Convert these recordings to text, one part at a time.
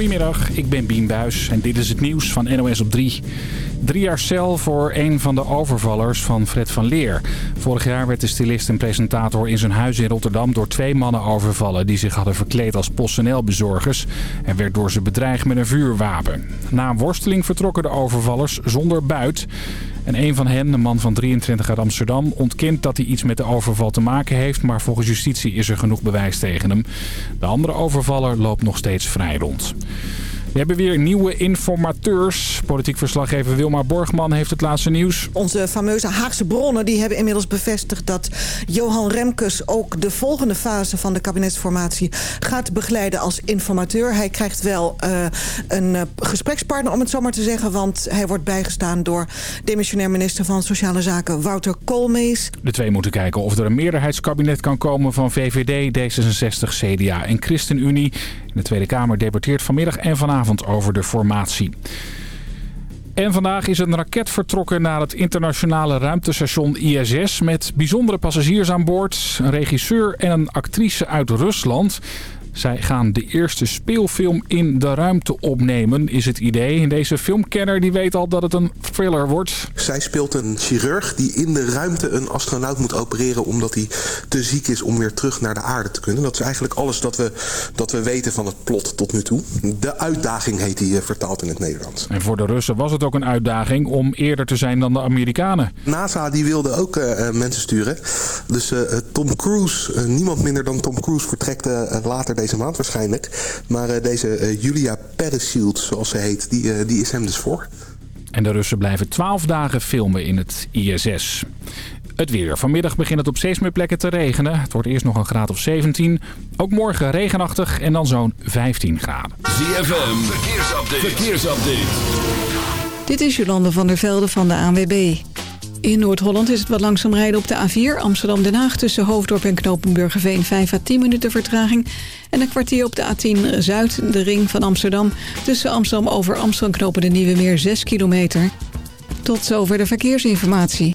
Goedemiddag, ik ben Bien Buis en dit is het nieuws van NOS op 3. Drie jaar cel voor een van de overvallers van Fred van Leer. Vorig jaar werd de stylist en presentator in zijn huis in Rotterdam door twee mannen overvallen... die zich hadden verkleed als PostNL-bezorgers en werd door ze bedreigd met een vuurwapen. Na een worsteling vertrokken de overvallers zonder buit... En een van hen, een man van 23 uit Amsterdam, ontkent dat hij iets met de overval te maken heeft. Maar volgens justitie is er genoeg bewijs tegen hem. De andere overvaller loopt nog steeds vrij rond. We hebben weer nieuwe informateurs. Politiek verslaggever Wilma Borgman heeft het laatste nieuws. Onze fameuze Haagse bronnen die hebben inmiddels bevestigd dat Johan Remkes ook de volgende fase van de kabinetsformatie gaat begeleiden als informateur. Hij krijgt wel uh, een uh, gesprekspartner om het zo maar te zeggen, want hij wordt bijgestaan door demissionair minister van Sociale Zaken Wouter Koolmees. De twee moeten kijken of er een meerderheidskabinet kan komen van VVD, D66, CDA en ChristenUnie. De Tweede Kamer debatteert vanmiddag en vanavond over de formatie. En vandaag is een raket vertrokken naar het internationale ruimtestation ISS... met bijzondere passagiers aan boord, een regisseur en een actrice uit Rusland... Zij gaan de eerste speelfilm in de ruimte opnemen, is het idee. En deze filmkenner die weet al dat het een thriller wordt. Zij speelt een chirurg die in de ruimte een astronaut moet opereren... omdat hij te ziek is om weer terug naar de aarde te kunnen. Dat is eigenlijk alles dat we, dat we weten van het plot tot nu toe. De uitdaging heet die uh, vertaald in het Nederlands. En voor de Russen was het ook een uitdaging om eerder te zijn dan de Amerikanen. NASA die wilde ook uh, mensen sturen. Dus uh, Tom Cruise, niemand minder dan Tom Cruise vertrekt later deze maand waarschijnlijk. Maar uh, deze uh, Julia Parashield, zoals ze heet, die, uh, die is hem dus voor. En de Russen blijven 12 dagen filmen in het ISS. Het weer. Vanmiddag begint het op steeds meer plekken te regenen. Het wordt eerst nog een graad of 17. Ook morgen regenachtig en dan zo'n 15 graden. ZFM, verkeersupdate. verkeersupdate. Dit is Jolande van der Velde van de ANWB. In Noord-Holland is het wat langzaam rijden op de A4 Amsterdam-Den Haag... tussen Hoofddorp en Knopenburgerveen 5 à 10 minuten vertraging. En een kwartier op de A10 Zuid, de ring van Amsterdam... tussen Amsterdam over Amsterdam knopen de Nieuwe Meer 6 kilometer. Tot zover de verkeersinformatie.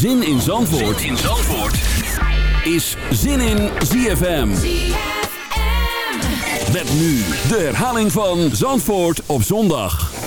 Zin in Zandvoort, zin in Zandvoort. is Zin in ZFM. Met nu de herhaling van Zandvoort op zondag.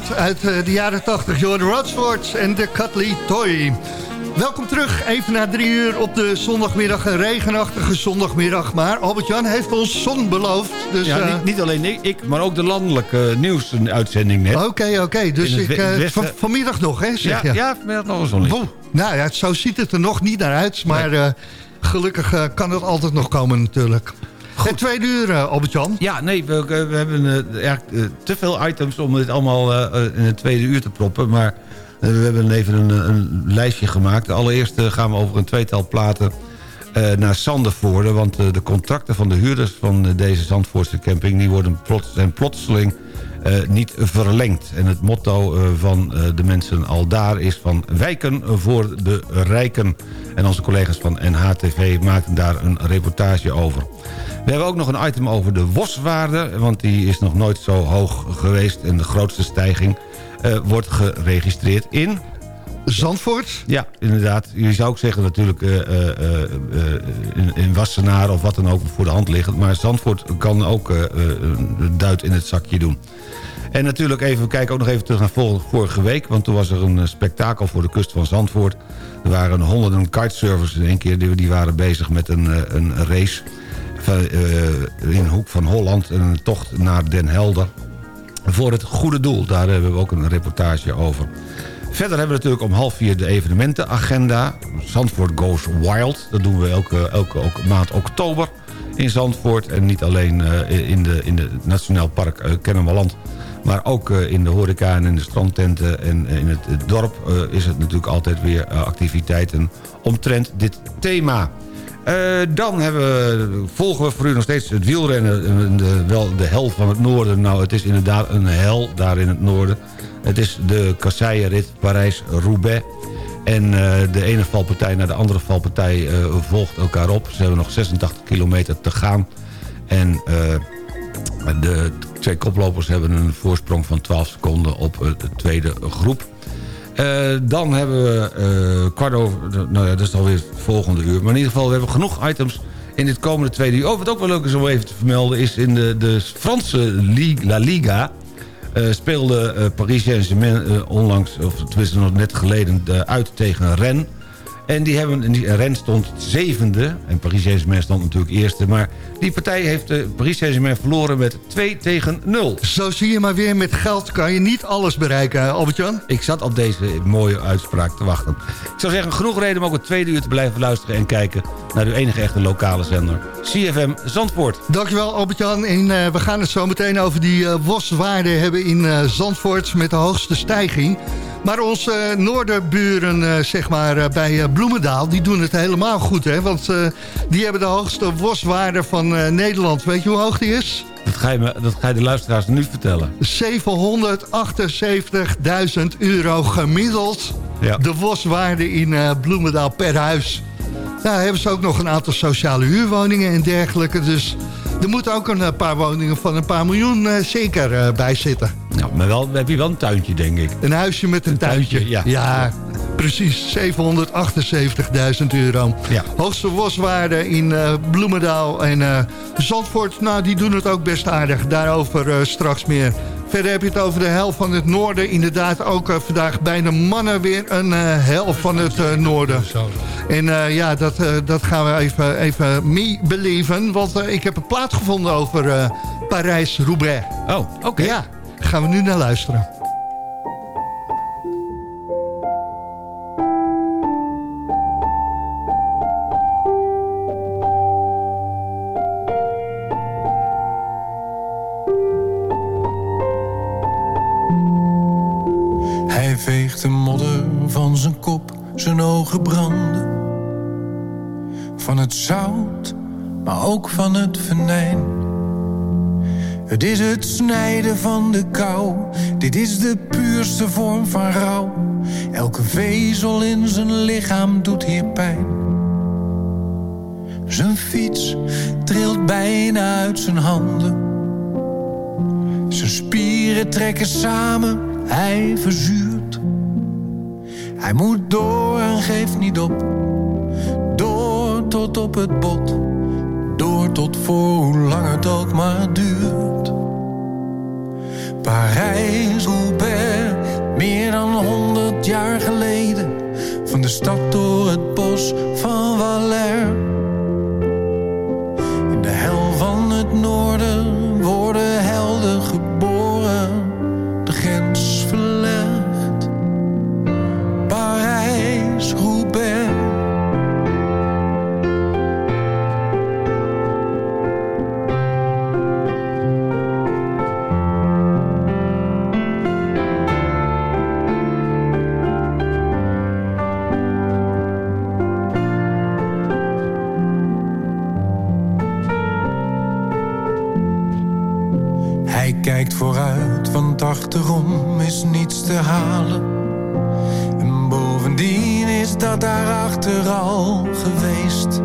Plaat uit eh, de jaren 80. Jordan Rodsworth en de Cutley Toy. Welkom terug, even na drie uur op de zondagmiddag. Een regenachtige zondagmiddag. Maar Albert-Jan heeft ons zon beloofd. Dus, ja, eh, niet, niet alleen ik, ik, maar ook de landelijke nieuwsuitzending net. Oké, oké. Dus ik, eh, van- vanmiddag nog, hè? Zeg ja, je? ja, vanmiddag nog een zonnetje. Nou ja, zo ziet het er nog niet naar uit. Maar eh, gelukkig eh, kan het altijd nog komen natuurlijk. Het tweede uur, eh, Albert-Jan. Ja, nee, we, we hebben eh, eigenlijk eh, te veel items om dit allemaal eh, eh, in het tweede uur te proppen. Maar eh, we hebben even een, een lijstje gemaakt. Allereerst eh, gaan we over een tweetal platen eh, naar Sandervoorde. Want eh, de contracten van de huurders van eh, deze Zandvoortse camping... die worden plots, zijn plotseling eh, niet verlengd. En het motto eh, van eh, de mensen al daar is van... wijken voor de rijken. En onze collega's van NHTV maakten daar een reportage over. We hebben ook nog een item over de WOS-waarde... want die is nog nooit zo hoog geweest... en de grootste stijging eh, wordt geregistreerd in... Zandvoort. Ja, inderdaad. Je zou ook zeggen natuurlijk eh, in, in Wassenaar of wat dan ook voor de hand liggend. Maar Zandvoort kan ook een duit in het zakje doen. En natuurlijk even, we kijken ook nog even terug naar vor- vorige week. Want toen was er een spektakel voor de kust van Zandvoort. Er waren honderden kitesurfers in één keer. Die, die waren bezig met een, een race in de hoek van Holland. Een tocht naar Den Helder. Voor het goede doel. Daar hebben we ook een reportage over. Verder hebben we natuurlijk om half vier de evenementenagenda. Zandvoort Goes Wild. Dat doen we elke, elke, elke maand oktober in Zandvoort. En niet alleen eh, in, de, in het Nationaal Park eh, Kennemerland... maar ook eh, in de horeca en in de strandtenten en in het, het dorp... eh, is het natuurlijk altijd weer eh, activiteiten omtrent dit thema. Eh, dan hebben we, volgen we voor u nog steeds het wielrennen. eh, De, wel de hel van het noorden. Nou, het is inderdaad een hel daar in het noorden. Het is de kasseienrit Parijs-Roubaix. En eh, de ene valpartij naar de andere valpartij volgt elkaar op. Ze hebben nog 86 kilometer te gaan. En de twee koplopers hebben een voorsprong van 12 seconden op de tweede groep. Eh, dan hebben we eh, kwart over... Nou ja, dat is alweer het volgende uur. Maar in ieder geval, we hebben genoeg items in dit komende tweede uur. Oh, wat ook wel leuk is om even te vermelden... is in de, de Franse La Liga... eh, speelde Paris Saint-Germain onlangs... of tenminste nog net geleden uit tegen Rennes. En die hebben, en die, Rennes stond zevende. En Paris Saint-Germain stond natuurlijk eerste. Maar die partij heeft eh, Paris Saint-Germain verloren met 2 tegen 0. Zo zie je maar weer, met geld kan je niet alles bereiken, Albert-Jan. Ik zat op deze mooie uitspraak te wachten. Ik zou zeggen, genoeg reden om ook het tweede uur te blijven luisteren... en kijken naar uw enige echte lokale zender. CFM Zandvoort. Dankjewel Albert-Jan. En eh, we gaan het zo meteen over die eh WOS-waarde hebben in eh, Zandvoort met de hoogste stijging. Maar onze noorderburen eh, zeg maar, eh, bij eh, Bloemendaal, die doen het helemaal goed. Hè? Want die hebben de hoogste WOS-waarde van Nederland. Weet je hoe hoog die is? Dat ga je, me, dat ga je de luisteraars nu vertellen. 778.000 euro gemiddeld. Ja. De WOS-waarde in Bloemendaal per huis. Nou hebben ze ook nog een aantal sociale huurwoningen en dergelijke. Dus er moeten ook een eh, paar woningen van een paar miljoen eh, zeker eh, bij zitten. Nou, maar wel, heb je wel een tuintje, denk ik. Een huisje met een, tuintje. tuintje, ja. precies. 778.000 euro. Ja. Hoogste WOS-waarde in Bloemendaal en eh, Zandvoort. Nou, die doen het ook best aardig. Daarover straks meer. Verder heb je het over de hel van het noorden. Inderdaad ook eh, vandaag bij de mannen weer een eh hel van het eh, noorden. En ja, dat, dat gaan we even, even meebeleven. Want eh, ik heb een plaat gevonden over Parijs-Roubaix. Oh, oké. Ja, gaan we nu naar luisteren. Van de kou. Dit is de puurste vorm van rouw. Elke vezel in zijn lichaam doet hier pijn. Zijn fiets trilt bijna uit zijn handen. Zijn spieren trekken samen, hij verzuurt. Hij moet door en geeft niet op. Door tot op het bot. Door tot voor hoe lang het ook maar duurt. Parijs, Roubaix, meer dan honderd jaar geleden. Van de stad door het bos van Valère. Halen. En bovendien is dat daarachter al geweest.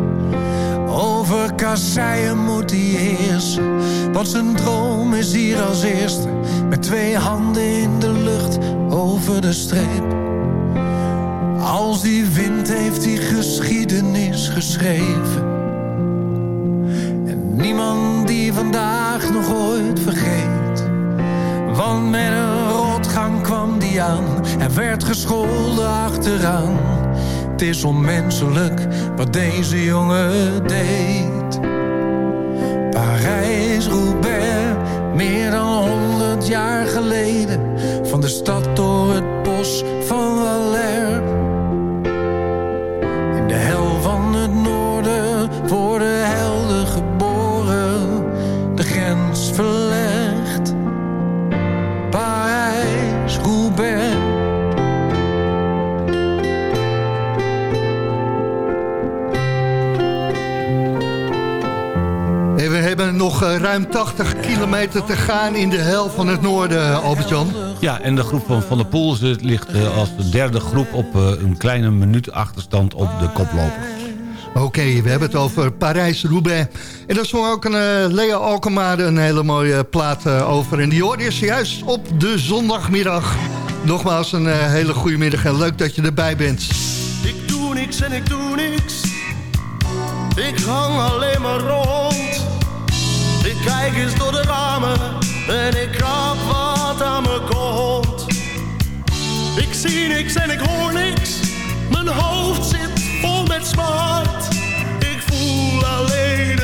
Over kasseien moet hij heersen. Want zijn droom is hier als eerste. Met twee handen in de lucht over de streep. Als die wind heeft hij geschiedenis geschreven. En niemand die vandaag nog ooit vergeet. Want met een aan. En werd gescholden achteraan. Het is onmenselijk wat deze jongen deed. Parijs, Roubaix, meer dan honderd jaar geleden. Van de stad ruim 80 kilometer te gaan in de hel van het noorden, Albert-Jan. Ja, en de groep van Van der Poel ze ligt eh, als de derde groep... op eh, een kleine minuut achterstand op de koploper. Oké, we hebben het over Parijs-Roubaix. En daar zong ook een eh, Lea Alkemade een hele mooie plaat over. En die hoorde je zojuist op de zondagmiddag. Nogmaals een hele goede middag en leuk dat je erbij bent. Ik doe niks en ik doe niks. Ik hang alleen maar rond. Kijk eens door de ramen en ik krap wat aan me komt. Ik zie niks en ik hoor niks. Mijn hoofd zit vol met smart. Ik voel alleen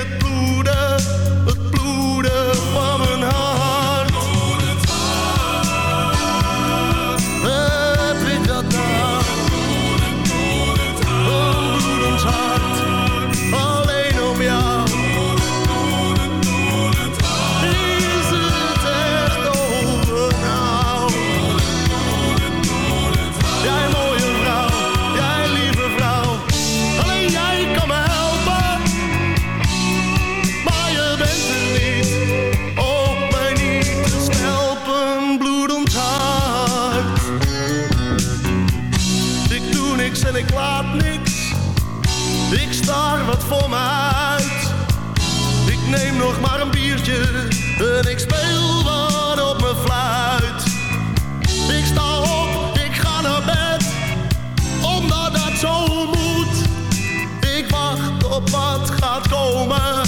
niks. Ik staar wat voor me uit. Ik neem nog maar een biertje en ik speel wat op mijn fluit. Ik sta op, ik ga naar bed, omdat dat zo moet. Ik wacht op wat gaat komen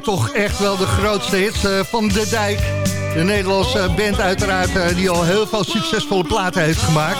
toch echt wel de grootste hit uh, van De Dijk. De Nederlandse band uiteraard uh, die al heel veel succesvolle platen heeft gemaakt.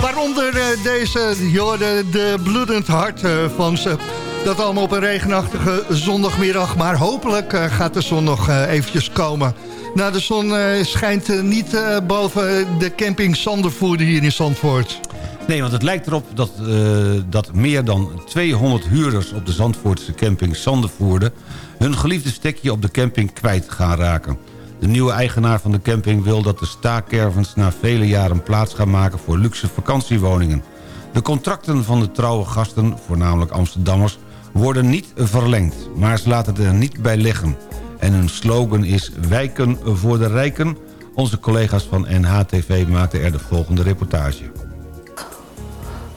Waaronder uh, deze, joh, de, de bloedend hart van ze. Dat allemaal op een regenachtige zondagmiddag. Maar hopelijk gaat de zon nog eventjes komen. Nou, de zon schijnt niet boven de camping Sandervoerde hier in Zandvoort. Nee, want het lijkt erop dat, uh, dat meer dan 200 huurders op de Zandvoortse camping Sandervoerde... hun geliefde stekje op de camping kwijt gaan raken. De nieuwe eigenaar van de camping wil dat de staakervens na vele jaren plaats gaan maken voor luxe vakantiewoningen. De contracten van de trouwe gasten, voornamelijk Amsterdammers, worden niet verlengd. Maar ze laten het er niet bij liggen. En hun slogan is wijken voor de rijken. Onze collega's van NHTV maakten er de volgende reportage.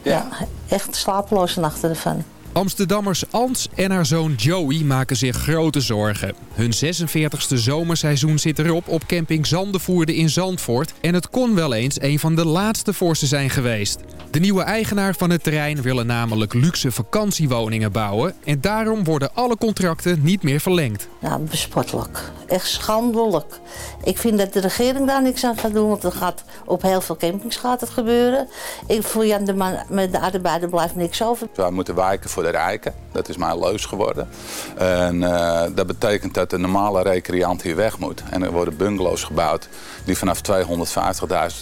Ja, echt slapeloze nachten ervan. Amsterdammers Ans en haar zoon Joey maken zich grote zorgen. Hun 46e zomerseizoen zit erop op camping Zandenvoerde in Zandvoort... en het kon wel eens een van de laatste voor ze zijn geweest. De nieuwe eigenaar van het terrein willen namelijk luxe vakantiewoningen bouwen... en daarom worden alle contracten niet meer verlengd. Nou, bespottelijk. Echt schandelijk. Ik vind dat de regering daar niks aan gaat doen... want er gaat op heel veel campings gaat het gebeuren. Ik voel Jan de man met de arbeider blijft niks over. Wij moeten wijken voor de rijken. Dat is mijn leus geworden. En uh, dat betekent dat de normale recreant hier weg moet. En er worden bungalows gebouwd die vanaf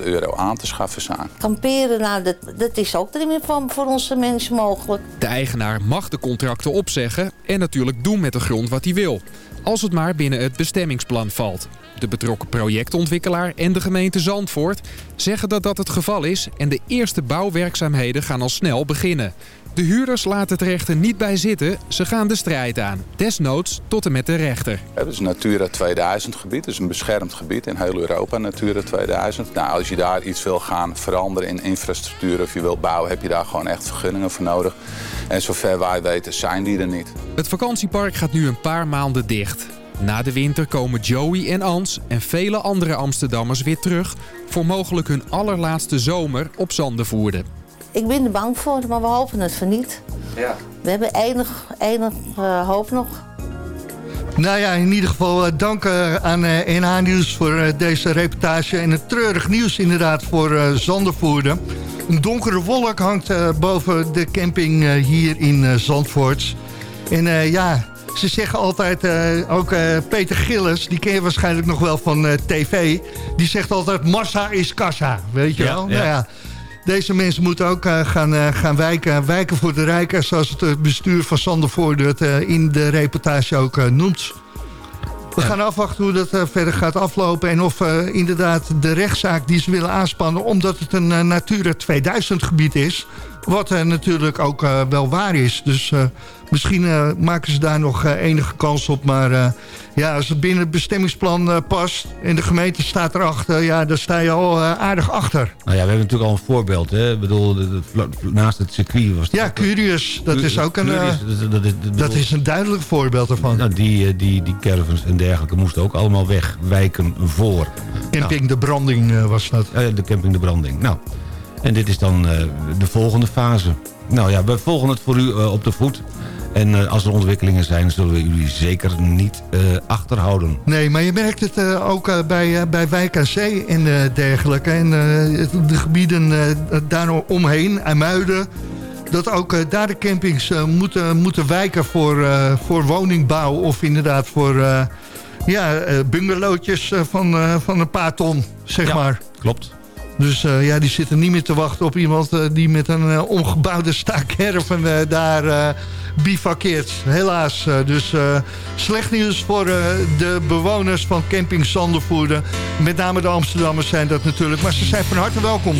250.000 euro aan te schaffen zijn. Kamperen, nou, dat, dat is ook niet meer van voor onze mensen mogelijk. De eigenaar mag de contracten opzeggen en natuurlijk doen met de grond wat hij wil. Als het maar binnen het bestemmingsplan valt. De betrokken projectontwikkelaar en de gemeente Zandvoort zeggen dat dat het geval is... en de eerste bouwwerkzaamheden gaan al snel beginnen. De huurders laten het rechter niet bij zitten. Ze gaan de strijd aan. Desnoods tot en met de rechter. Het is een Natura 2000 gebied. Het is een beschermd gebied in heel Europa, Natura 2000. Nou, als je daar iets wil gaan veranderen in infrastructuur of je wilt bouwen... heb je daar gewoon echt vergunningen voor nodig. En zover wij weten zijn die er niet. Het vakantiepark gaat nu een paar maanden dicht. Na de winter komen Joey en Ans en vele andere Amsterdammers weer terug... voor mogelijk hun allerlaatste zomer op Zandenvoerden. Ik ben er bang voor, maar we hopen het voor niet. Ja. We hebben enig, enig uh, hoop nog. Nou ja, in ieder geval uh, dank uh, aan NH Nieuws voor deze reportage. En het treurig nieuws inderdaad voor Zandervoerden. Een donkere wolk hangt boven de camping hier in Zandvoort. En ja, ze zeggen altijd, ook Peter Gillis, die ken je waarschijnlijk nog wel van tv... die zegt altijd, massa is kassa, weet je ja, wel? Ja. Nou ja, deze mensen moeten ook uh, gaan, uh, gaan wijken, wijken voor de rijken... zoals het bestuur van Sandervoorde het uh, in de reportage ook noemt. We gaan afwachten hoe dat verder gaat aflopen... en of inderdaad de rechtszaak die ze willen aanspannen... omdat het een Natura 2000 gebied is... wat natuurlijk ook wel waar is. Dus misschien maken ze daar nog enige kans op... maar ja, als het binnen het bestemmingsplan uh, past en de gemeente staat erachter... ja, dan sta je al uh, aardig achter. Nou ja, we hebben natuurlijk al een voorbeeld. Hè? Ik bedoel, naast het circuit was... Ja, Curious. Dat is ook een, dat, is, dat is een duidelijk voorbeeld ervan. Nou, die, die, die caravans en dergelijke moesten ook allemaal wegwijken voor. Camping nou, de Branding was dat. de Camping de Branding. Nou, en dit is dan de volgende fase. Nou ja, we volgen het voor u op de voet. En uh, als er ontwikkelingen zijn, zullen we jullie zeker niet uh, achterhouden. Nee, maar je merkt het uh, ook bij, bij Wijk aan Zee en dergelijke. En de gebieden daar omheen, IJmuiden... dat ook daar de campings moeten, moeten wijken voor, voor woningbouw... of inderdaad voor ja, bungalowtjes van, van een paar ton, zeg ja, maar. klopt. Dus uh, ja, die zitten niet meer te wachten op iemand uh, die met een uh, omgebouwde staakerven daar bivakkeert. Helaas. dus slecht nieuws voor de bewoners van camping Zandervoerder. Met name de Amsterdammers zijn dat natuurlijk. Maar ze zijn van harte welkom.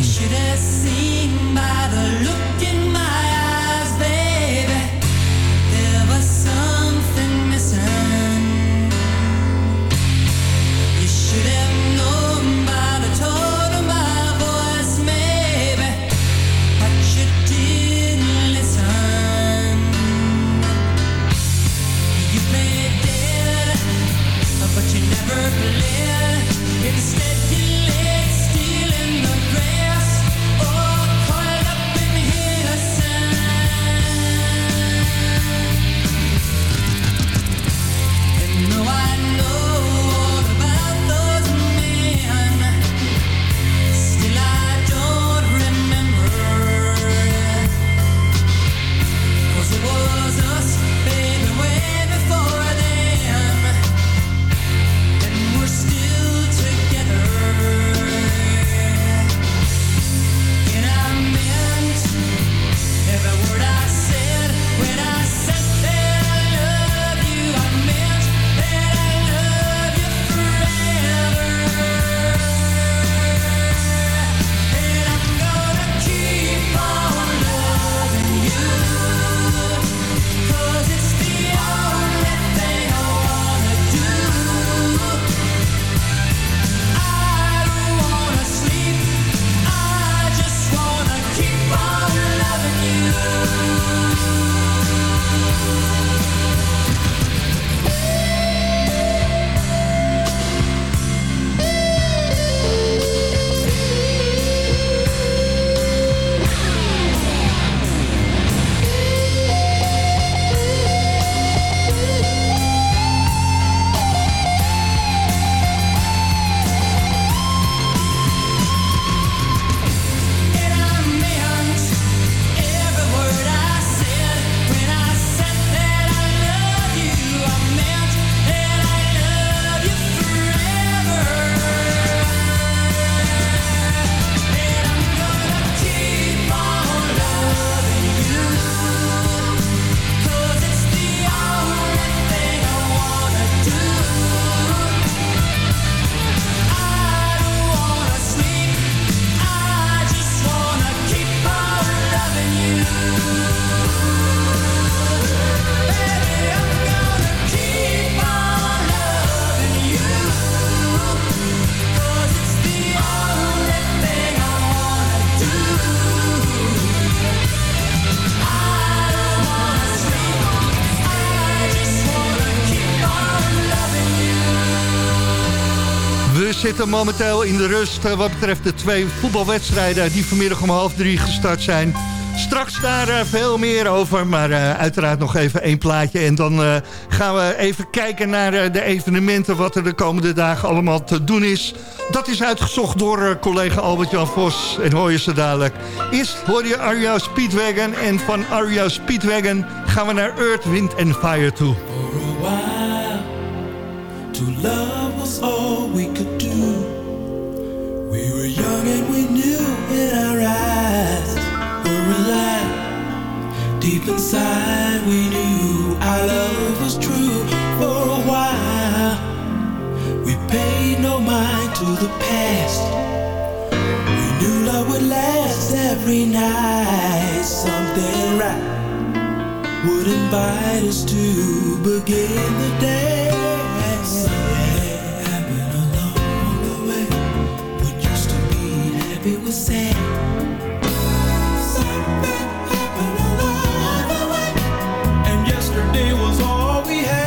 Zitten momenteel in de rust eh, wat betreft de twee voetbalwedstrijden... die vanmiddag om half drie gestart zijn. Straks daar eh, veel meer over, maar eh, uiteraard nog even één plaatje. En dan gaan we even kijken naar de evenementen... wat er de komende dagen allemaal te doen is. Dat is uitgezocht door collega Albert-Jan Vos. En hoor je ze dadelijk. Eerst hoor je Aria Speedwagon. En van Aria Speedwagon gaan we naar Earth, Wind and Fire toe. To love was all we could young and we knew in our eyes were alive. Deep inside we knew our love was true for a while. We paid no mind to the past. We knew love would last every night. Something right would invite us to begin the day. All we had.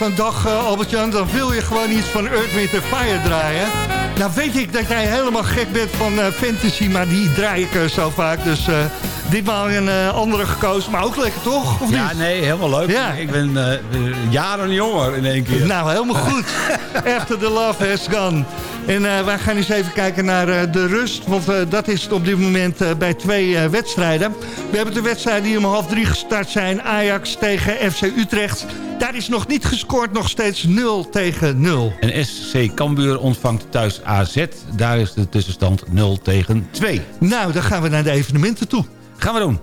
Een dag, uh, Albert-Jan, dan wil je gewoon iets van Earth, Wind Fire draaien. Nou weet ik dat jij helemaal gek bent van uh, fantasy, maar die draai ik uh, zo vaak. Dus ditmaal een andere gekozen, maar ook lekker toch? Of ja, niet? nee, helemaal leuk. Ja. Ik ben jaren jonger in één keer. Nou, helemaal goed. After the love has gone. En wij gaan eens even kijken naar de rust, want dat is op dit moment bij twee wedstrijden. We hebben de wedstrijden die om half drie gestart zijn. Ajax tegen FC Utrecht. Daar is nog niet gescoord, nog steeds 0 tegen 0. En SC Cambuur ontvangt thuis AZ. Daar is de tussenstand 0 tegen 2. Nou, dan gaan we naar de evenementen toe. Gaan we doen.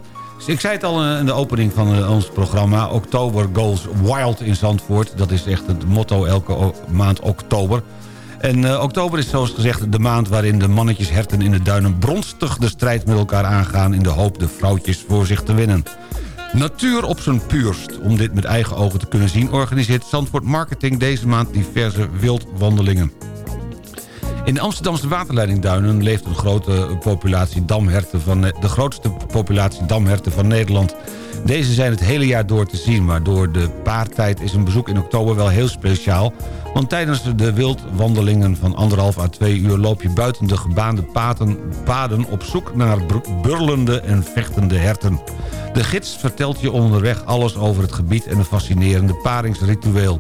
Ik zei het al in de opening van ons programma. Oktober goes wild in Zandvoort. Dat is echt het motto elke maand oktober. En uh, oktober is zoals gezegd de maand waarin de mannetjes herten in de duinen... bronstig de strijd met elkaar aangaan in de hoop de vrouwtjes voor zich te winnen. Natuur op zijn puurst. Om dit met eigen ogen te kunnen zien... organiseert Zandvoort Marketing deze maand diverse wildwandelingen. In de Amsterdamse waterleidingduinen leeft een grote populatie damherten van, de grootste populatie damherten van Nederland. Deze zijn het hele jaar door te zien, maar door de paartijd is een bezoek in oktober wel heel speciaal. Want tijdens de wildwandelingen van anderhalf à twee uur loop je buiten de gebaande paden, paden op zoek naar burlende en vechtende herten. De gids vertelt je onderweg alles over het gebied en een fascinerende paringsritueel.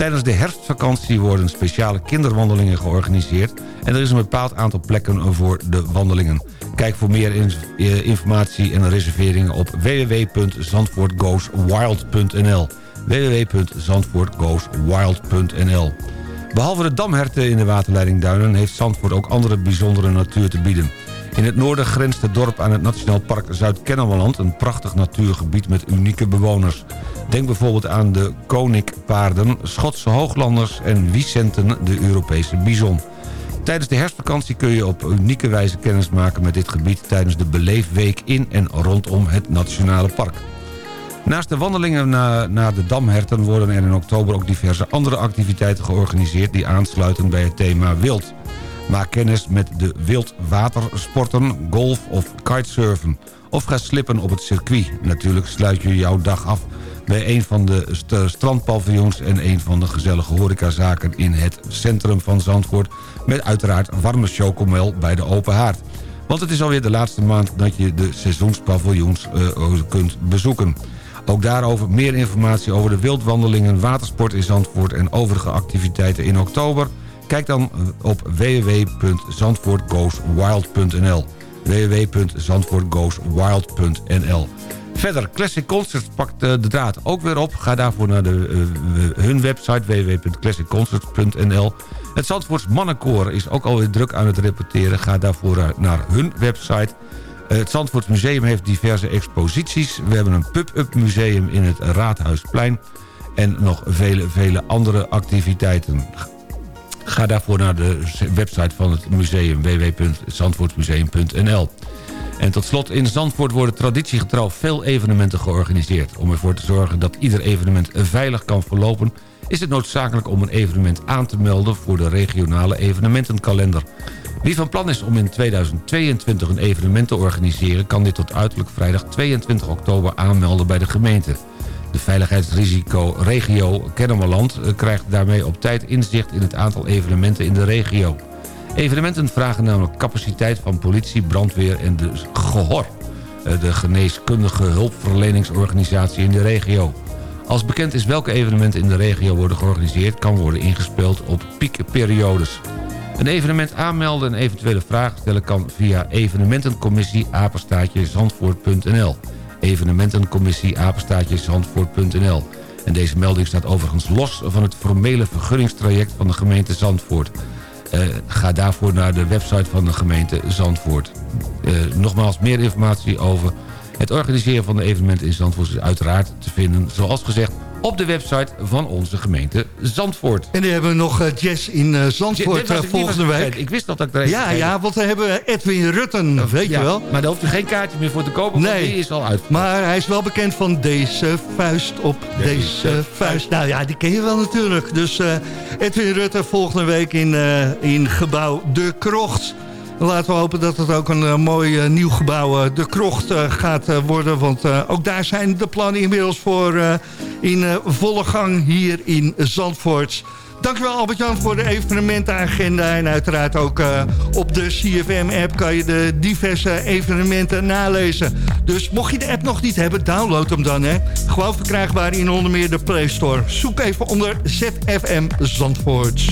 Tijdens de herfstvakantie worden speciale kinderwandelingen georganiseerd... en er is een bepaald aantal plekken voor de wandelingen. Kijk voor meer eh, informatie en reserveringen op www.zandvoortgoeswild.nl www.zandvoortgoeswild.nl Behalve de damherten in de waterleiding Duinen... heeft Zandvoort ook andere bijzondere natuur te bieden. In het noorden grenst het dorp aan het Nationaal Park Zuid-Kennemerland... een prachtig natuurgebied met unieke bewoners. Denk bijvoorbeeld aan de koninkpaarden, Schotse hooglanders... en Wiesenten, de Europese bison. Tijdens de herfstvakantie kun je op unieke wijze kennis maken met dit gebied... tijdens de Beleefweek in en rondom het Nationale Park. Naast de wandelingen naar, naar de Damherten worden er in oktober ook diverse andere activiteiten georganiseerd... die aansluiten bij het thema wild. Maak kennis met de wildwatersporten, golf of kitesurfen. Of ga slippen op het circuit. Natuurlijk sluit je jouw dag af bij een van de st strandpaviljoens... en een van de gezellige horecazaken in het centrum van Zandvoort... met uiteraard warme chocomel bij de open haard. Want het is alweer de laatste maand dat je de seizoenspaviljoens uh, kunt bezoeken. Ook daarover meer informatie over de wildwandelingen, watersport in Zandvoort... en overige activiteiten in oktober... Kijk dan op www.zandvoortgoeswild.nl www.zandvoortgoeswild.nl Verder, Classic Concerts pakt de draad ook weer op. Ga daarvoor naar de, uh, hun website www.classicconcerts.nl Het Zandvoorts Mannenkoor is ook alweer druk aan het repeteren. Ga daarvoor naar hun website. Het Zandvoorts Museum heeft diverse exposities. We hebben een pub-up museum in het Raadhuisplein. En nog vele, vele andere activiteiten. Ga daarvoor naar de website van het museum www.zandvoortmuseum.nl. En tot slot, in Zandvoort worden traditiegetrouw veel evenementen georganiseerd. Om ervoor te zorgen dat ieder evenement veilig kan verlopen... is het noodzakelijk om een evenement aan te melden voor de regionale evenementenkalender. Wie van plan is om in 2022 een evenement te organiseren... kan dit tot uiterlijk vrijdag 22 oktober aanmelden bij de gemeente. De veiligheidsrisico regio Kennemerland eh, krijgt daarmee op tijd inzicht in het aantal evenementen in de regio. Evenementen vragen namelijk capaciteit van politie, brandweer en de GEHOR, eh, de geneeskundige hulpverleningsorganisatie in de regio. Als bekend is welke evenementen in de regio worden georganiseerd... kan worden ingespeeld op piekperiodes. Een evenement aanmelden en eventuele vragen stellen kan via evenementencommissie zandvoort.nl evenementencommissie apenstaatje En deze melding staat overigens los van het formele vergunningstraject van de gemeente Zandvoort. Uh, ga daarvoor naar de website van de gemeente Zandvoort. Uh, nogmaals, meer informatie over het organiseren van de evenementen in Zandvoort... is uiteraard te vinden, zoals gezegd, op de website van onze gemeente Zandvoort. En die hebben we nog uh, jazz in uh, Zandvoort uh, volgende week. Ik wist dat ik er even Ja, ja, want we hebben Edwin Rutten, weet ja, je wel. Maar daar hoeft u geen kaartje meer voor te kopen, nee, die is al uit. Maar hij is wel bekend van deze vuist op deze, deze vuist. Nou ja, die ken je wel natuurlijk. Dus Edwin Rutten volgende week in, in gebouw De Krocht. Laten we hopen dat het ook een uh, mooi uh, nieuw gebouw, uh, De Krocht, gaat worden. Want ook daar zijn de plannen inmiddels voor in eh, volle gang hier in Zandvoort. Dankjewel Albert-Jan voor de evenementenagenda. En uiteraard ook eh, op de CFM-app kan je de diverse evenementen nalezen. Dus mocht je de app nog niet hebben, download hem dan. Hè. Gewoon verkrijgbaar in onder meer de Play Store. Zoek even onder ZFM Zandvoort.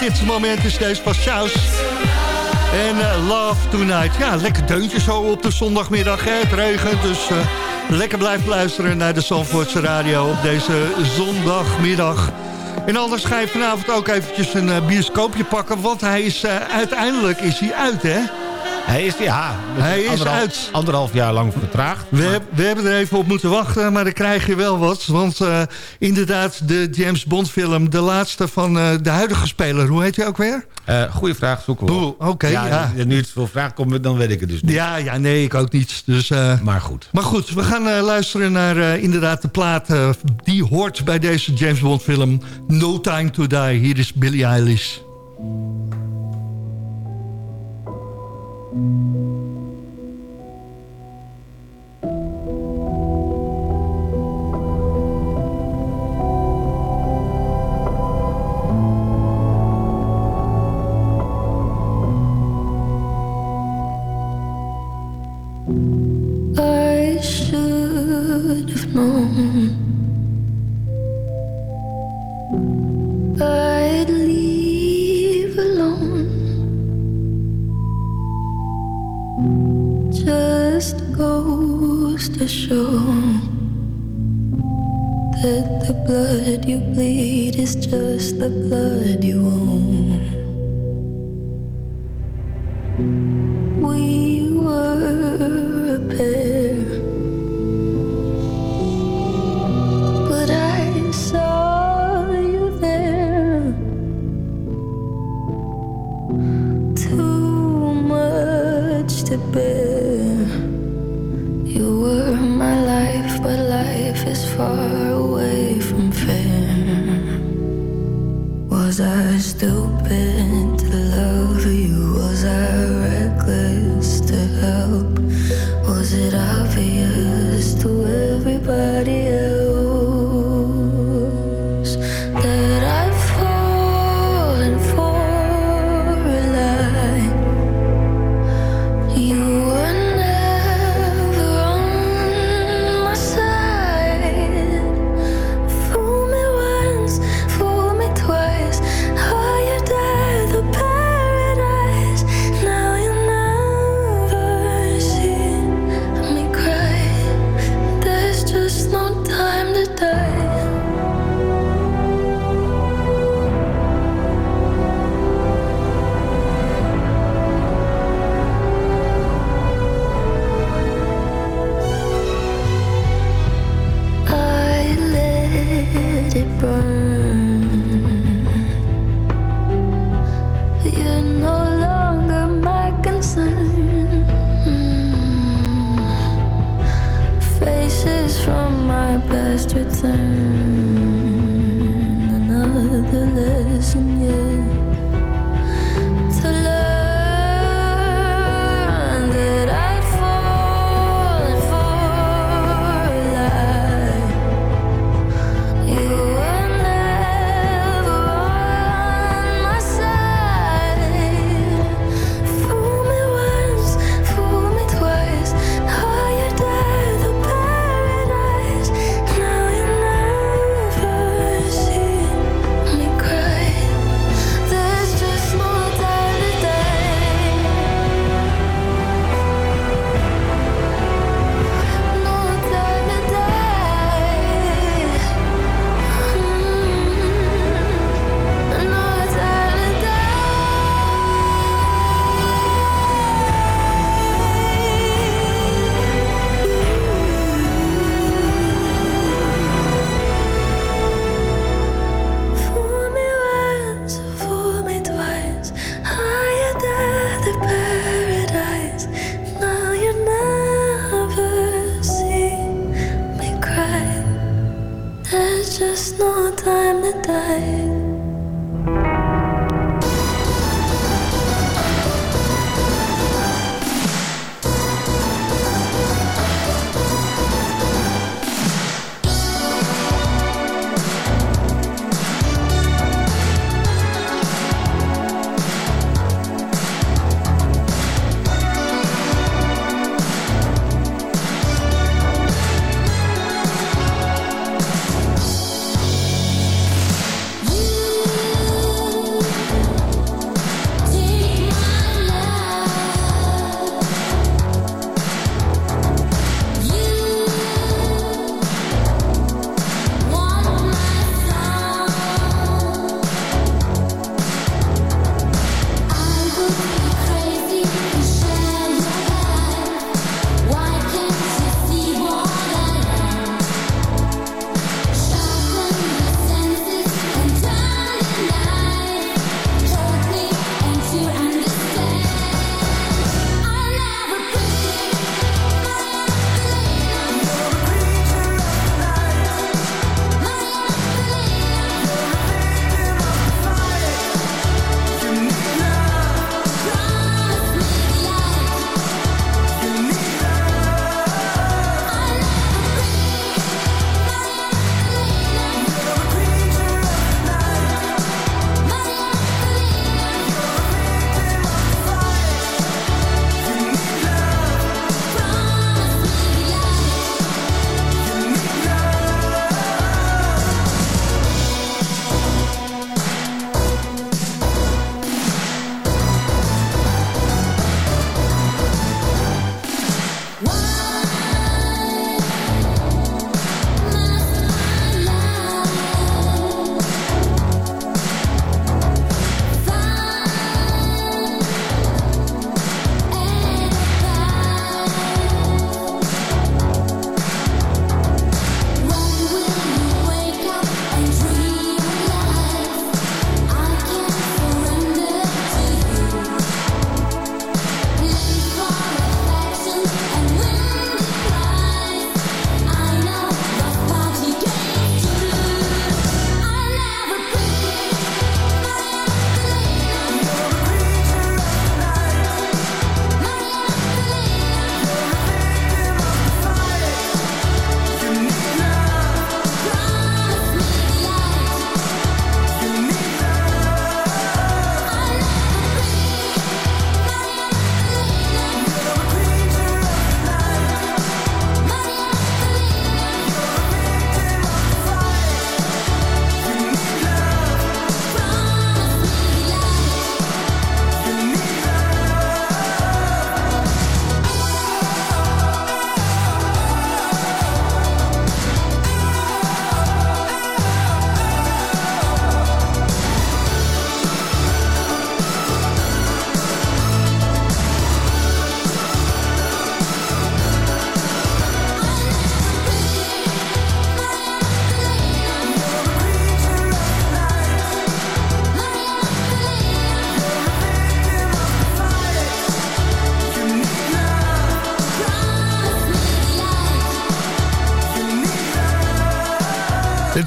Dit moment is deze van Shouse. En eh, Love Tonight. Ja, lekker deuntje zo op de zondagmiddag. Het regent, dus eh, lekker blijven luisteren naar de Zandvoortse radio op deze zondagmiddag. En anders ga je vanavond ook eventjes een eh, bioscoopje pakken, want hij is uiteindelijk is hij uit, hè? Hij is, ja, Hij is anderhalf, uit. Anderhalf jaar lang vertraagd. We, heb- we hebben er even op moeten wachten, maar dan krijg je wel wat. Want eh, inderdaad, de James Bond film, de laatste van eh, de huidige speler. Hoe heet hij ook weer? Eh goeie vraag, zoeken we. Oké, ja. Nu het veel vraag komt, dan weet ik het dus niet. Ja, ja, nee, ik ook niet. Dus, maar goed. Maar goed, we gaan luisteren naar inderdaad de plaat... die hoort bij deze James Bond film No Time to Die. Hier is Billie Eilish. I should have known Supposed to show that the blood you bleed is just the blood you own. We were a pair, but I saw you there. Too much to bear. as far away from fair. Was I still?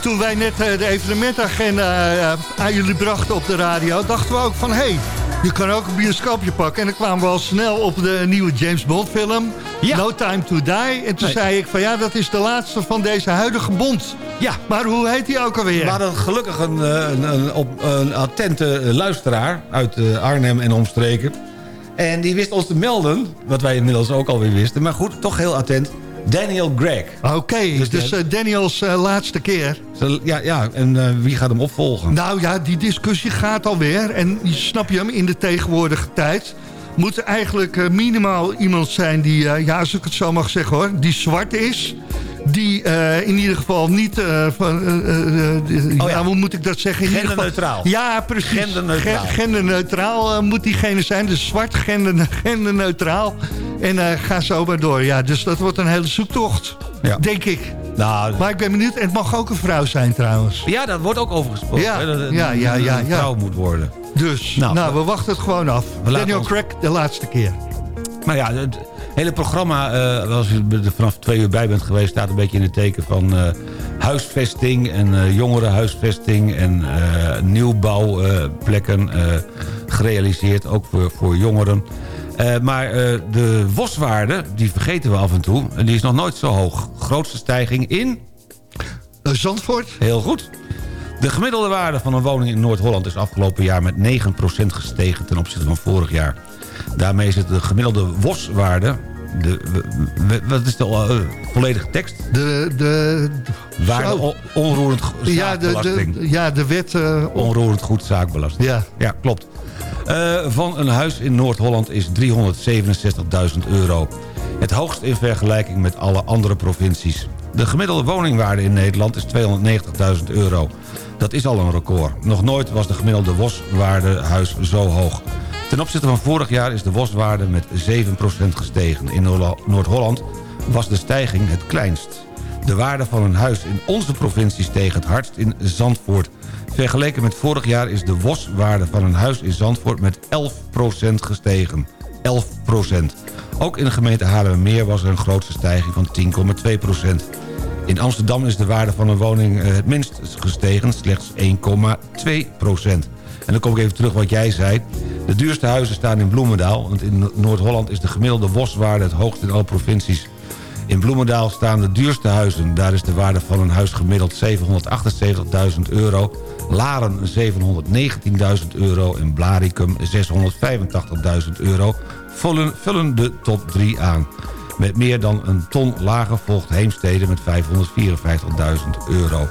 Toen wij net eh, de evenementagenda eh, aan jullie brachten op de radio... dachten we ook van, hé, hey, je kan ook een bioscoopje pakken. En dan kwamen we al snel op de nieuwe James Bond film. No Time to Die. En toen Nee. zei ik van, ja, dat is de laatste van deze huidige bond. Ja. Maar hoe heet die ook alweer? We hadden gelukkig een, eh, een, een, op, een attente luisteraar uit Arnhem en omstreken. En die wist ons te melden, wat wij inmiddels ook alweer wisten. Maar goed, toch heel attent. Daniel Gregg. Oké, dus, ja, eh, Daniels eh, laatste keer. Ja, ja en eh, wie gaat hem opvolgen? Nou ja, die discussie gaat alweer. En snap je hem, in de tegenwoordige tijd... moet er eigenlijk minimaal iemand zijn die, ja, als ik het zo mag zeggen hoor... die zwart is... Die eh, in ieder geval niet eh, van... eh, Oh ja. ja, hoe moet ik dat zeggen? Genderneutraal. Ja, precies. Genderneutraal. Gen- genderneutraal moet diegene zijn. Dus zwart, gender, genderneutraal. En ga zo maar door. Ja, dus dat wordt een hele zoektocht. Ja. Denk ik. Nou, Maar ik ben benieuwd. En het mag ook een vrouw zijn trouwens. ja, daar wordt ook over gesproken. Ja, hè, dat ja, een- ja, ja, een vrouw moet worden. Dus, Nou, nou, we- we wachten het gewoon af. Daniel ons- Craig, de laatste keer. Maar ja, het hele programma, eh, als u er vanaf twee uur bij bent geweest... staat een beetje in het teken van eh, huisvesting en eh jongerenhuisvesting... en nieuwbouwplekken gerealiseerd, ook voor, voor jongeren. Maar de WOS-waarde, die vergeten we af en toe... en die is nog nooit zo hoog. Grootste stijging in... Zandvoort. Heel goed. De gemiddelde waarde van een woning in Noord-Holland is afgelopen jaar met 9% gestegen ten opzichte van vorig jaar. Daarmee is het de gemiddelde WOS-waarde, de, wat is de eh, volledige tekst? De, de, Waarde on- onroerend go- ja, de, zaakbelasting. ja, de wet... eh, Onroerend goed zaakbelasting. Ja. Ja, klopt. Eh, van een huis in Noord-Holland is 367.000 euro. Het hoogst in vergelijking met alle andere provincies. De gemiddelde woningwaarde in Nederland is 290.000 euro. Dat is al een record. Nog nooit was de gemiddelde WOS-waarde huis zo hoog. Ten opzichte van vorig jaar is de WOS-waarde met 7% gestegen. In Noord- Noord-Holland was de stijging het kleinst. De waarde van een huis in onze provincie steeg het hardst in Zandvoort. Vergeleken met vorig jaar is de WOS-waarde van een huis in Zandvoort met 11% gestegen. 11%. Ook in de gemeente Haarlemmermeer was er een grootste stijging van 10,2%. In Amsterdam is de waarde van een woning eh, het minst gestegen, slechts 1,2%. En dan kom ik even terug wat jij zei. De duurste huizen staan in Bloemendaal. Want in Noord-Holland is de gemiddelde WOS-waarde het hoogst in alle provincies. In Bloemendaal staan de duurste huizen. Daar is de waarde van een huis gemiddeld 778.000 euro. Laren 719.000 euro en Blaricum 685.000 euro vullen, vullen de top 3 aan. Met meer dan een ton lager volgt Heemstede met 554.000 euro.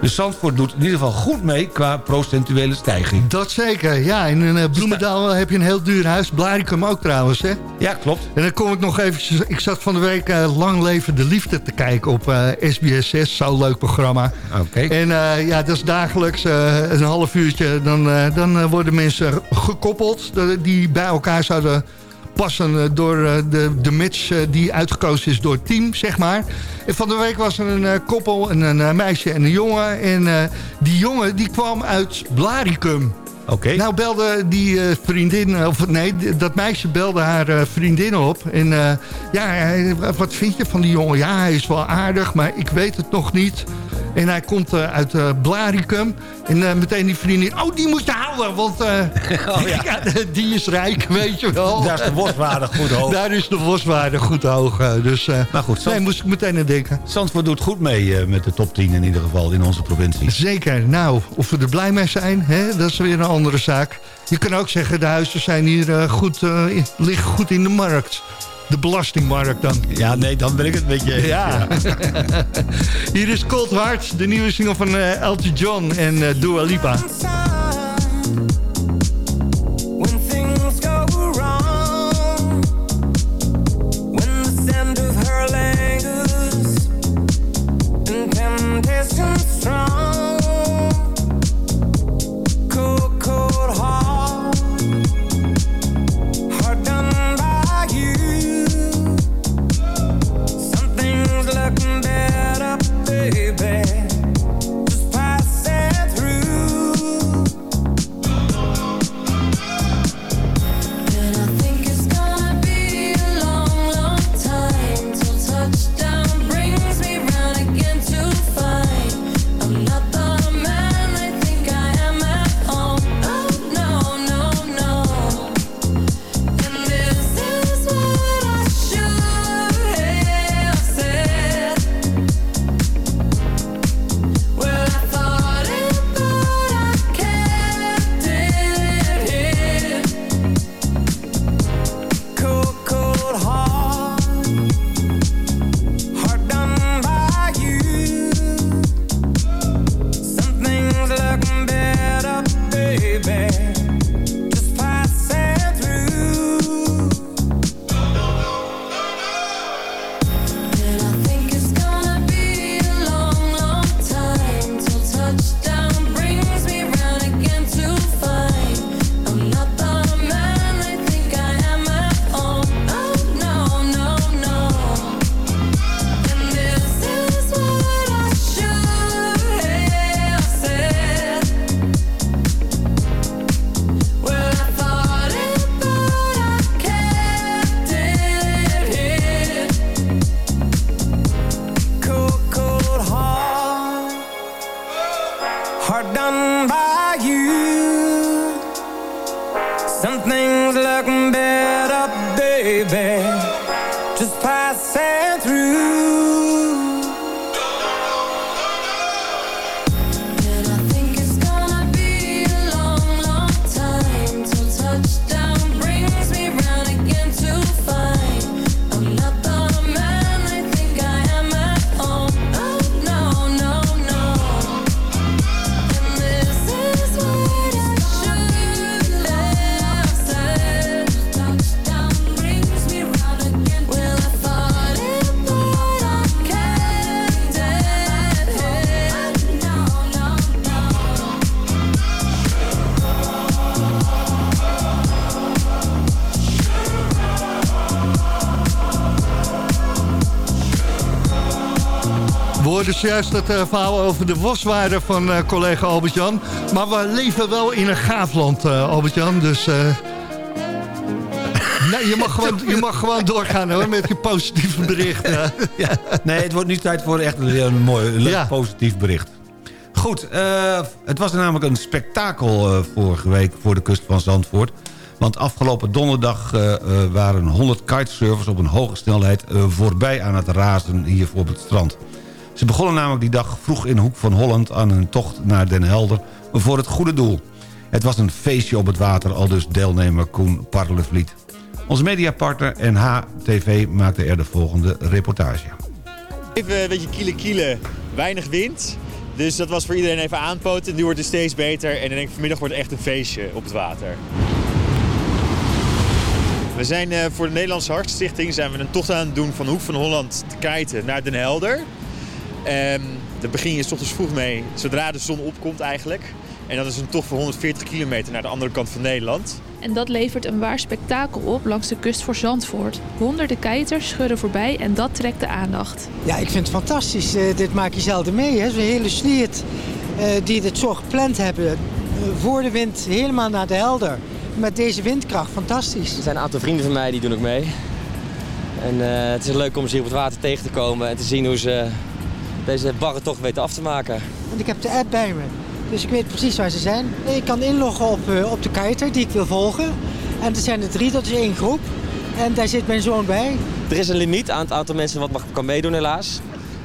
Dus Zandvoort doet in ieder geval goed mee qua procentuele stijging. Dat zeker, ja. In eh, Bloemendaal heb je een heel duur huis. Blaricum ook trouwens, hè? Ja, klopt. En dan kom ik nog eventjes... Ik zat van de week eh, Lang Leven de Liefde te kijken op eh SBS6. Zo'n leuk programma. Oké. En ja, dat is dagelijks een half uurtje. Dan, dan worden mensen gekoppeld die bij elkaar zouden passen eh, door eh, de, de match eh, die uitgekozen is door het team, zeg maar. En van de week was er een koppel, een, een meisje en een jongen. En die jongen die kwam uit Blaricum. Oké. Nou belde die vriendin, of nee, dat meisje belde haar eh, vriendin op. En ja, wat vind je van die jongen? Ja, hij is wel aardig, maar ik weet het nog niet. En hij komt eh, uit eh, Blaricum. En eh, meteen die vriendin, oh, die moet je houden, want Oh, ja. ja, die is rijk, weet je wel. Daar is de WOS-waarde goed hoog. Daar is de boswaarde goed hoog. Dus Maar goed, nee, Zand- moest ik meteen aan denken. Zandvoort doet goed mee met de top 10 in ieder geval in onze provincie. Zeker. Nou, of we er blij mee zijn, hè, dat is weer een andere zaak. Je kan ook zeggen, de huizen zijn hier goed, liggen goed in de markt. De belastingmarkt dan. Ja, nee, dan ben ik het met je eens. Ja. Hier is Cold Heart, de nieuwe single van eh, Elton John en eh, Dua Lipa. Zojuist het eh, verhaal over de waswaarde van eh, collega Albert-Jan. Maar we leven wel in een gaaf land, eh, Albert-Jan. Dus nee, je, mag gewoon, je mag gewoon doorgaan hoor, met je positieve berichten. Ja, nee, het wordt nu tijd voor echt een, mooi, leuk, Ja. positief bericht. Goed, het was namelijk een spektakel vorige week voor de kust van Zandvoort. Want afgelopen donderdag waren 100 kitesurfers op een hoge snelheid voorbij aan het razen hier voor op het strand. Ze begonnen namelijk die dag vroeg in Hoek van Holland aan hun tocht naar Den Helder voor het goede doel. Het was een feestje op het water, al dus deelnemer Koen Parlevliet. Onze mediapartner NH-TV maakte er de volgende reportage. Even een beetje kiele kiele, weinig wind. Dus dat was voor iedereen even aanpoten. Nu wordt het steeds beter en dan denk ik vanmiddag wordt het echt een feestje op het water. We zijn eh, voor de Nederlandse Hartstichting zijn we een tocht aan het doen van Hoek van Holland te Kijten naar Den Helder. Ehm daar begin je s ochtends vroeg mee, zodra de zon opkomt eigenlijk. En dat is een tocht van 140 kilometer naar de andere kant van Nederland. En dat levert een waar spektakel op langs de kust voor Zandvoort. Honderden keiters schudden voorbij en dat trekt de aandacht. Ja, ik vind het fantastisch. Eh, dit maak je zelden mee. hè. Zo'n hele sliert eh, die dit zo gepland hebben. eh, voor de wind helemaal naar de helder. Met deze windkracht, fantastisch. Er zijn een aantal vrienden van mij die doen ook mee. En eh, het is leuk om ze hier op het water tegen te komen en te zien hoe ze deze barre toch weten af te maken. Want ik heb de app bij me. Dus ik weet precies waar ze zijn. Ik kan inloggen op, eh, op de kiter die ik wil volgen. En er zijn er drie, dat is één groep. En daar zit mijn zoon bij. Er is een limiet aan het aantal mensen wat mag, kan meedoen helaas.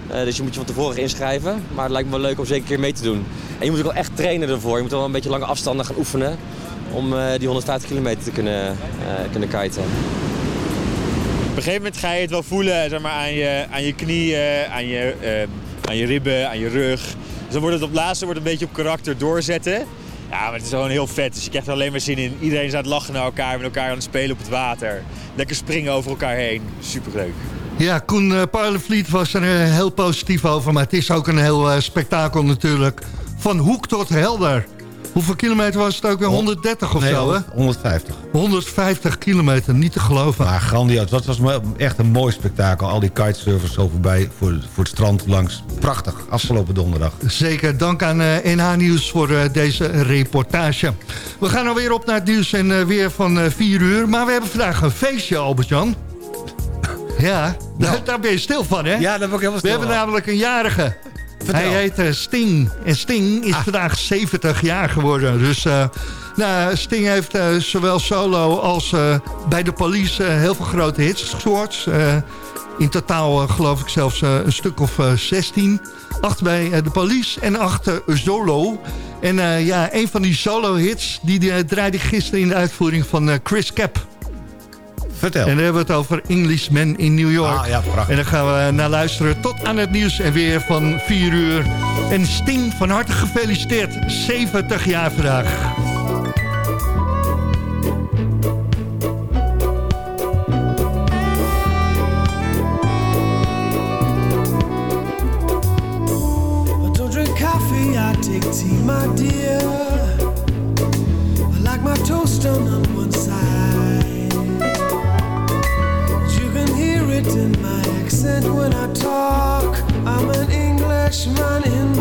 Eh, dus je moet je van tevoren inschrijven. Maar het lijkt me wel leuk om zeker een keer mee te doen. En je moet ook wel echt trainen ervoor. Je moet wel een beetje lange afstanden gaan oefenen. Om eh, die 150 kilometer te kunnen, eh, kunnen kiten. Op een gegeven moment ga je het wel voelen zeg maar, aan, je, aan je knieën, aan je, eh, aan je ribben, aan je rug. Dus dan wordt het op laatste wordt een beetje op karakter doorzetten. Ja, maar het is gewoon heel vet. Dus je krijgt er alleen maar zin in. Iedereen is aan het lachen naar elkaar, met elkaar aan het spelen op het water. Lekker springen over elkaar heen. Superleuk. Ja, Koen uh, Parlevliet was er eh, heel positief over. Maar het is ook een heel eh, spektakel natuurlijk. Van Hoek tot Helder. Hoeveel kilometer was het ook weer? 130 of Nee, zo, hè? 150. 150 kilometer, niet te geloven. Maar grandioos, dat was echt een mooi spektakel. Al die kitesurfers zo voorbij voor, voor het strand langs. Prachtig, afgelopen donderdag. Zeker, dank aan eh, NH Nieuws voor eh, deze reportage. We gaan alweer op naar het nieuws en eh, weer van eh 4 uur. Maar we hebben vandaag een feestje, Albert-Jan. Ja, daar, daar ben je stil van, hè? Ja, daar ben ik helemaal We stil hebben van. namelijk een jarige. Hij heet eh, Sting. En Sting is vandaag 70 jaar geworden. Dus eh, nou, Sting heeft eh, zowel solo als bij de police heel veel grote hits gescoord. In totaal geloof ik zelfs een stuk of eh, 16. Acht bij de police en acht solo. En ja, een van die solo hits... die, die draaide ik gisteren in de uitvoering van Chris Cap. Vertel. En dan hebben we het over Englishman in New York. Ah, ja, prachtig. En dan gaan we naar luisteren tot aan het nieuws en weer van 4 uur. En Sting, van harte gefeliciteerd. 70 jaar vandaag. I don't drink coffee, I take tea, my dear. I like my toast done on one side. In my accent when I talk. I'm an Englishman in